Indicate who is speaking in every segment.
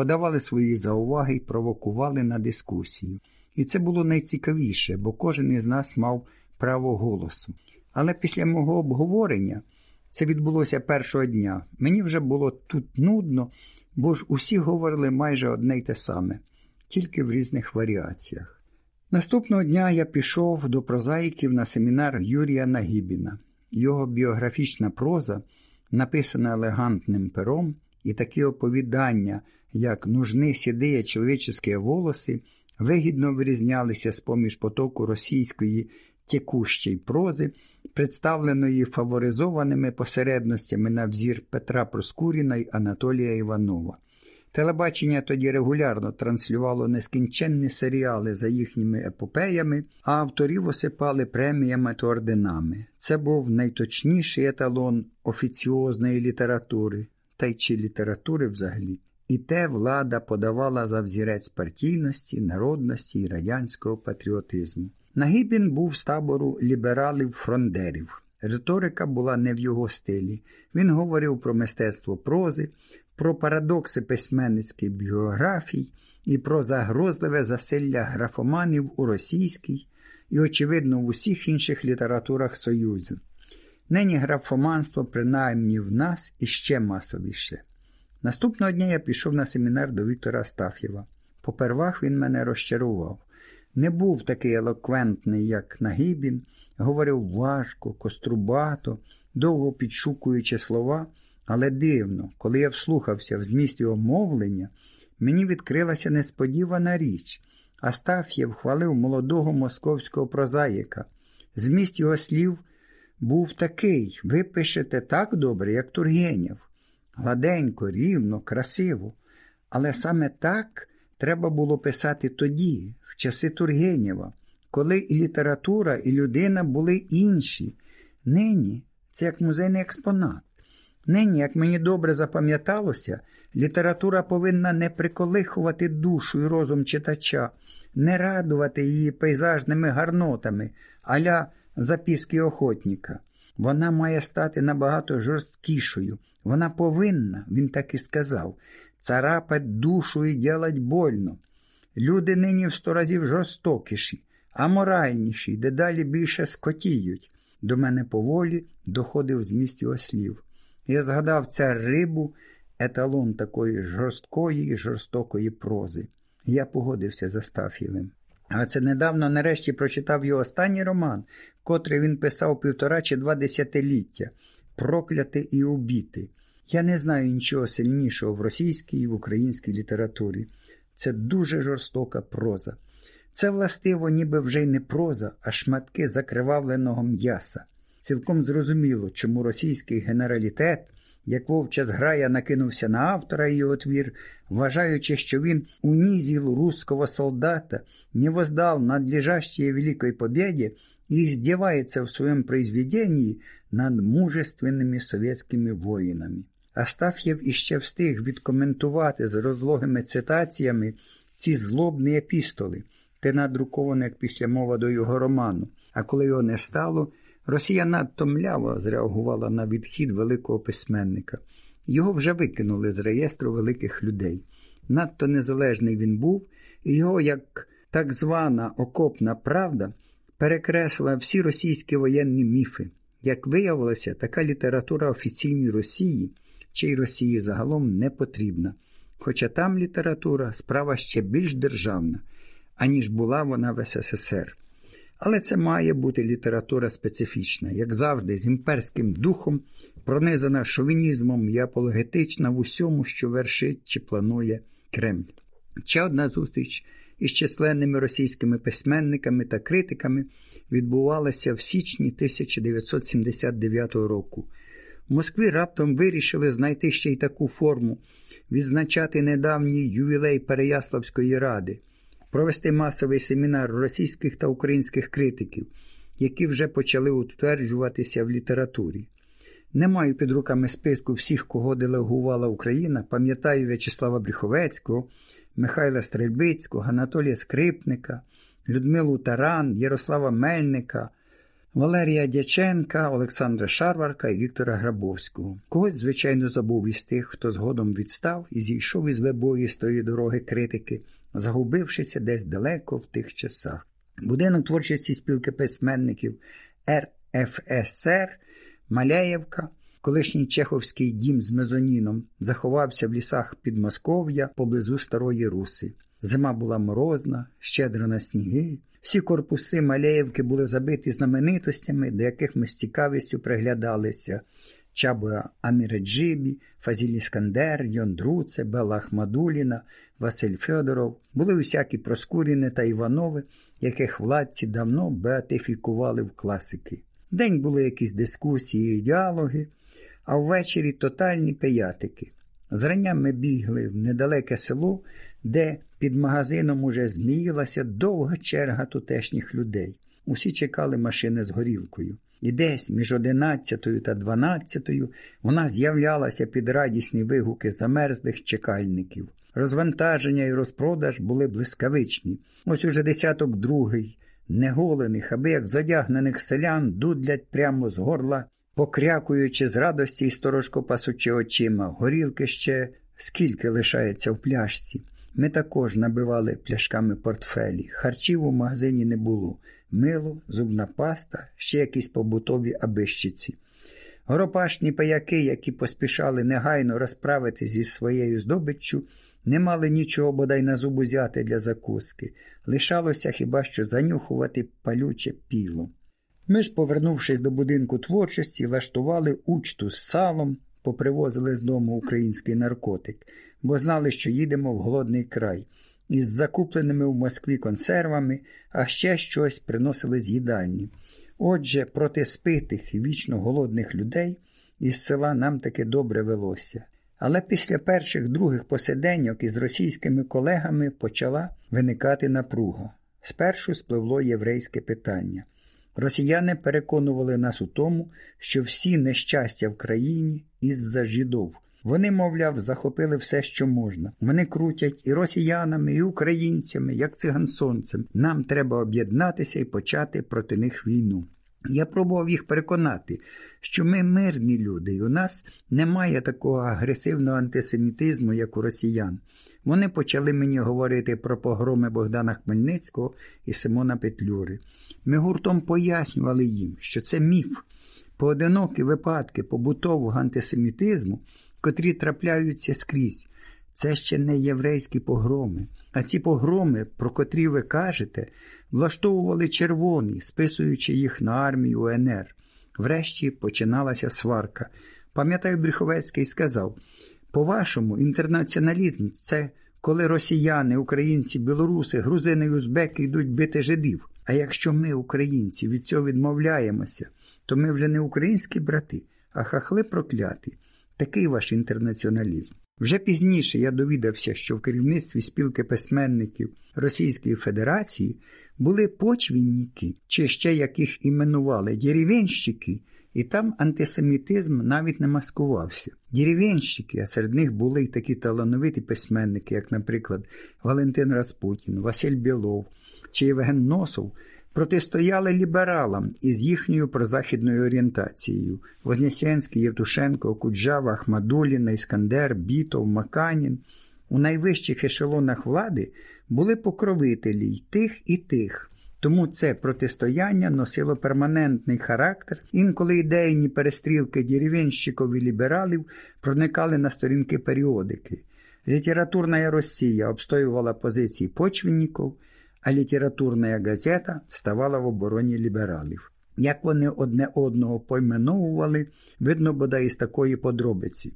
Speaker 1: подавали свої зауваги і провокували на дискусію. І це було найцікавіше, бо кожен із нас мав право голосу. Але після мого обговорення це відбулося першого дня. Мені вже було тут нудно, бо ж усі говорили майже одне й те саме, тільки в різних варіаціях. Наступного дня я пішов до прозаїків на семінар Юрія Нагібіна. Його біографічна проза, написана елегантним пером, і такі оповідання, як нужни сідиє чоловічі волоси, вигідно вирізнялися з поміж потоку російської текущої прози, представленої фаворизованими посередностями на взір Петра Проскуріна й Анатолія Іванова. Телебачення тоді регулярно транслювало нескінченні серіали за їхніми епопеями, а авторів осипали преміями та орденами. Це був найточніший еталон офіціозної літератури, та й чи літератури взагалі. І те влада подавала за взірець партійності, народності і радянського патріотизму. Нагібін був з табору лібералів-фрондерів. Риторика була не в його стилі. Він говорив про мистецтво прози, про парадокси письменницьких біографій і про загрозливе засилля графоманів у російській і, очевидно, в усіх інших літературах Союзу. Нині графоманство, принаймні в нас, іще масовіше. Наступного дня я пішов на семінар до Віктора Астаф'єва. Попервах він мене розчарував. Не був такий елоквентний, як Нагібін, говорив важко, кострубато, довго підшукуючи слова, але дивно, коли я вслухався в зміст його мовлення, мені відкрилася несподівана річ. Астаф'єв хвалив молодого московського прозаїка. Зміст його слів був такий ви пишете так добре, як Тургенєв. Гладенько, рівно, красиво. Але саме так треба було писати тоді, в часи Тургенєва, коли і література, і людина були інші. Нині це як музейний експонат. Нині, як мені добре запам'яталося, література повинна не приколихувати душу і розум читача, не радувати її пейзажними гарнотами, аля записки охотника. Вона має стати набагато жорсткішою. Вона повинна, він так і сказав, царапать душу і ділать больно. Люди нині в сто разів жорстокіші, аморальніші, дедалі більше скотіють. До мене поволі доходив зміст його слів. Я згадав ця рибу, еталон такої жорсткої і жорстокої прози. Я погодився з Астаф'євим. А це недавно нарешті прочитав його останній роман, котрий він писав півтора чи два десятиліття Прокляти і убіти. Я не знаю нічого сильнішого в російській і в українській літературі. Це дуже жорстока проза. Це, властиво, ніби вже й не проза, а шматки закривавленого м'яса. Цілком зрозуміло, чому російський генералітет, як вовча зграя накинувся на автора його твір, вважаючи, що він унизил русского солдата, не воздал надлежащей великой победе и издевается в своем произведении над мужественными советскими воїнами. Астаф'єв іще встиг відкоментувати з розлогими цитаціями ці злобні епістоли, те надруковане як після мова до його роману. А коли його не стало, Росія надто мляво зреагувала на відхід великого письменника. Його вже викинули з реєстру великих людей. Надто незалежний він був, і його, як так звана окопна правда, перекреслила всі російські воєнні міфи. Як виявилося, така література офіційній Росії чи Росії загалом не потрібна. Хоча там література справа ще більш державна, аніж була вона в СССР. Але це має бути література специфічна, як завжди, з імперським духом, пронизана шовінізмом і апологетична в усьому, що вершить чи планує Кремль. Ще одна зустріч із численними російськими письменниками та критиками відбувалася в січні 1979 року. В Москві раптом вирішили знайти ще й таку форму, відзначати недавній ювілей Переяславської ради, провести масовий семінар російських та українських критиків, які вже почали утверджуватися в літературі. Не маю під руками списку всіх, кого делегувала Україна, пам'ятаю В'ячеслава Бріховецького, Михайла Стрельбицького, Анатолія Скрипника, Людмилу Таран, Ярослава Мельника, Валерія Дяченка, Олександра Шарварка і Віктора Грабовського. Когось, звичайно, забув із тих, хто згодом відстав і зійшов із вебоїстої дороги критики, загубившися десь далеко в тих часах. Будинок творчості спілки письменників РФСР Маляєвка, колишній Чеховський дім з мезоніном, заховався в лісах Підмосков'я поблизу Старої Руси. Зима була морозна, щедра на сніги. Всі корпуси Маляєвки були забиті знаменитостями, до яких ми з цікавістю приглядалися. Чабуя Аміреджибі, Фазіль Іскандер, Йон Друце, Белла Ахмадуліна, Василь Федоров, були усякі Проскуріни та Іванови, яких владці давно беатифікували в класики. День були якісь дискусії і діалоги, а ввечері тотальні пиятики. Зрання ми бігли в недалеке село, де під магазином уже зміїлася довга черга тутешніх людей. Усі чекали машини з горілкою. І десь між одинадцятою та дванадцятою вона з'являлася під радісні вигуки замерзлих чекальників. Розвантаження і розпродаж були блискавичні. Ось уже десяток другий, неголених, аби як задягнених селян дудлять прямо з горла, покрякуючи з радості і сторожко пасучи очима, горілки ще скільки лишається в пляшці. Ми також набивали пляшками портфелі. Харчів у магазині не було. Мило, зубна паста, ще якісь побутові абищиці. Горопашні паяки, які поспішали негайно розправити зі своєю здобиччю, не мали нічого бодай на зубу зяти для закуски. Лишалося хіба що занюхувати палюче піло. Ми ж, повернувшись до будинку творчості, влаштували учту з салом, попривозили з дому український наркотик, бо знали, що їдемо в голодний край. Із закупленими в Москві консервами, а ще щось приносили з їдальні. Отже, проти спитих і вічно голодних людей із села нам таки добре велося. Але після перших других посиденьок із російськими колегами почала виникати напруга. Спершу спливло єврейське питання. Росіяни переконували нас у тому, що всі нещастя в країні із-за жидов. Вони, мовляв, захопили все, що можна. Вони крутять і росіянами, і українцями, як цигансонцем. Нам треба об'єднатися і почати проти них війну. Я пробував їх переконати, що ми мирні люди, і у нас немає такого агресивного антисемітизму, як у росіян. Вони почали мені говорити про погроми Богдана Хмельницького і Симона Петлюри. Ми гуртом пояснювали їм, що це міф. Поодинокі випадки побутового антисемітизму, котрі трапляються скрізь, це ще не єврейські погроми. А ці погроми, про котрі ви кажете, влаштовували червоні, списуючи їх на армію УНР. Врешті починалася сварка. Пам'ятаю, Брюховецький сказав: по-вашому, інтернаціоналізм це коли росіяни, українці, білоруси, грузини і узбеки йдуть бити жидів. А якщо ми, українці, від цього відмовляємося, то ми вже не українські брати, а хахли прокляті. Такий ваш інтернаціоналізм. Вже пізніше я довідався, що в керівництві спілки письменників Російської Федерації були почвінники, чи ще яких іменували деревенщики, і там антисемітизм навіть не маскувався. Деревенщики, а серед них були й такі талановиті письменники, як, наприклад, Валентин Распутін, Василь Білов чи Євген Носов, протистояли лібералам із їхньою прозахідною орієнтацією Вознесенський, Євтушенко, Куджава, Ахмадуліна, Іскандер, Бітов, Маканін. У найвищих ешелонах влади були покровителі й тих і тих. Тому це протистояння носило перманентний характер, інколи ідейні перестрілки деревенщиків і лібералів проникали на сторінки періодики. Літературна Росія обстоювала позиції почвенників, а літературна газета ставала в обороні лібералів. Як вони одне одного пойменовували, видно бодай із такої подробиці.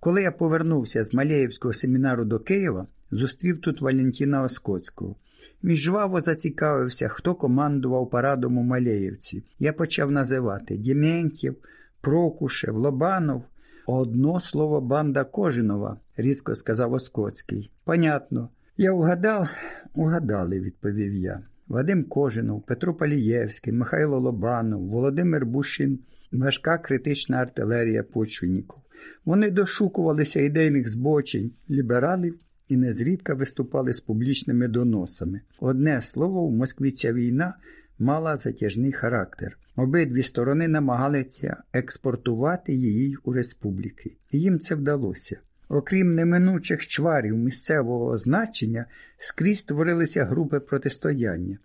Speaker 1: Коли я повернувся з Малеївського семінару до Києва, зустрів тут Валентина Оскоцького. Він жваво зацікавився, хто командував парадом у Малеївці. Я почав називати Дєментьєв, Прокушев, Лобанов. Одно слово банда Кожинова, різко сказав Оскоцький. Понятно. Я вгадав, угадали, відповів я. Вадим Кожинов, Петро Палієвський, Михайло Лобанов, Володимир Бушин, важка критична артилерія почвенників. Вони дошукувалися ідейних збочень, лібералів і незрідка виступали з публічними доносами. Одне слово, в Москві ця війна мала затяжний характер. Обидві сторони намагалися експортувати її у республіки, і їм це вдалося. Окрім неминучих чварів місцевого значення, скрізь творилися групи протистояння.